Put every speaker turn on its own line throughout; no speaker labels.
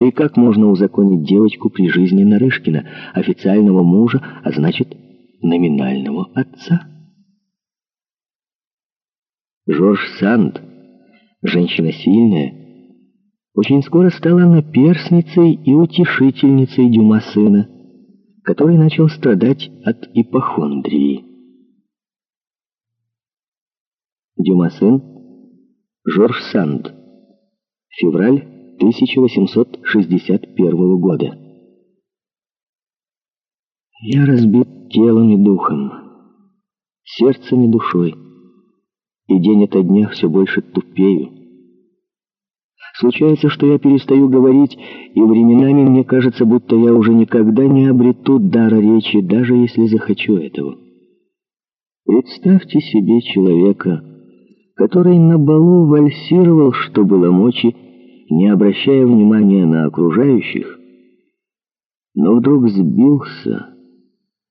И как можно узаконить девочку при жизни Нарышкина, официального мужа, а значит, номинального отца? Жорж Санд, женщина сильная, очень скоро стала наперсницей и утешительницей Дюма сына, который начал страдать от ипохондрии. Дюма сын Жорж Санд. Февраль 1861 года. Я разбит телом и духом, сердцем и душой, и день ото дня все больше тупею. Случается, что я перестаю говорить, и временами мне кажется, будто я уже никогда не обрету дара речи, даже если захочу этого. Представьте себе человека, который на балу вальсировал, что было мочи, не обращая внимания на окружающих, но вдруг сбился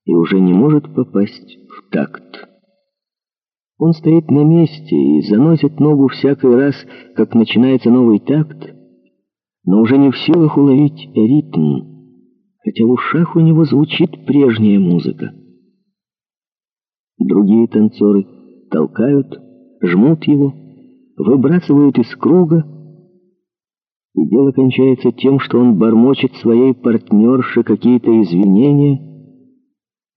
и уже не может попасть в такт. Он стоит на месте и заносит ногу всякий раз, как начинается новый такт, но уже не в силах уловить ритм, хотя в ушах у него звучит прежняя музыка. Другие танцоры толкают, жмут его, выбрасывают из круга, и дело кончается тем, что он бормочет своей партнерше какие-то извинения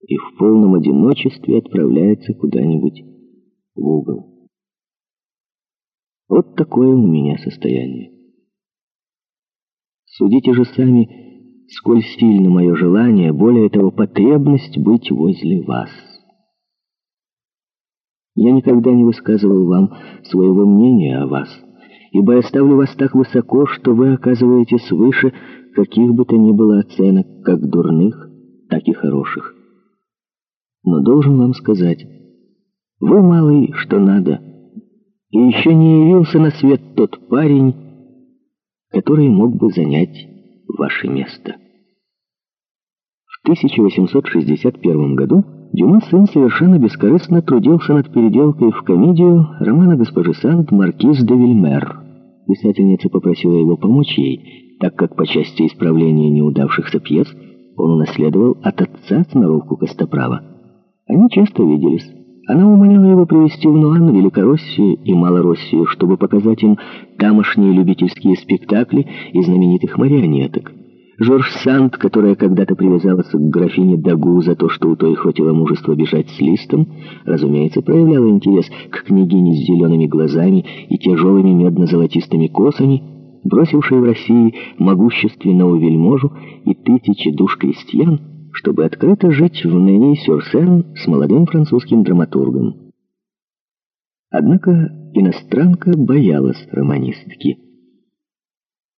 и в полном одиночестве отправляется куда-нибудь в угол. Вот такое у меня состояние. Судите же сами, сколь сильно мое желание, более того, потребность быть возле вас. Я никогда не высказывал вам своего мнения о вас ибо я ставлю вас так высоко, что вы оказываете свыше каких бы то ни было оценок, как дурных, так и хороших. Но должен вам сказать, вы малый, что надо, и еще не явился на свет тот парень, который мог бы занять ваше место. В 1861 году Дюма сын совершенно бескорыстно трудился над переделкой в комедию романа госпожи Санд «Маркиз де Вильмер». Писательница попросила его помочь ей, так как по части исправления неудавшихся пьес он унаследовал от отца сноровку Костоправа. Они часто виделись. Она умоляла его привезти в Нуан, Великороссию и Малороссию, чтобы показать им тамошние любительские спектакли и знаменитых марионеток. Жорж Санд, которая когда-то привязалась к графине Дагу за то, что у той хватило мужества бежать с листом, разумеется, проявляла интерес к княгине с зелеными глазами и тяжелыми медно-золотистыми косами, бросившей в России могущественного вельможу и тысячи душ крестьян, чтобы открыто жить в Нени-Сюрсен с молодым французским драматургом. Однако иностранка боялась романистки.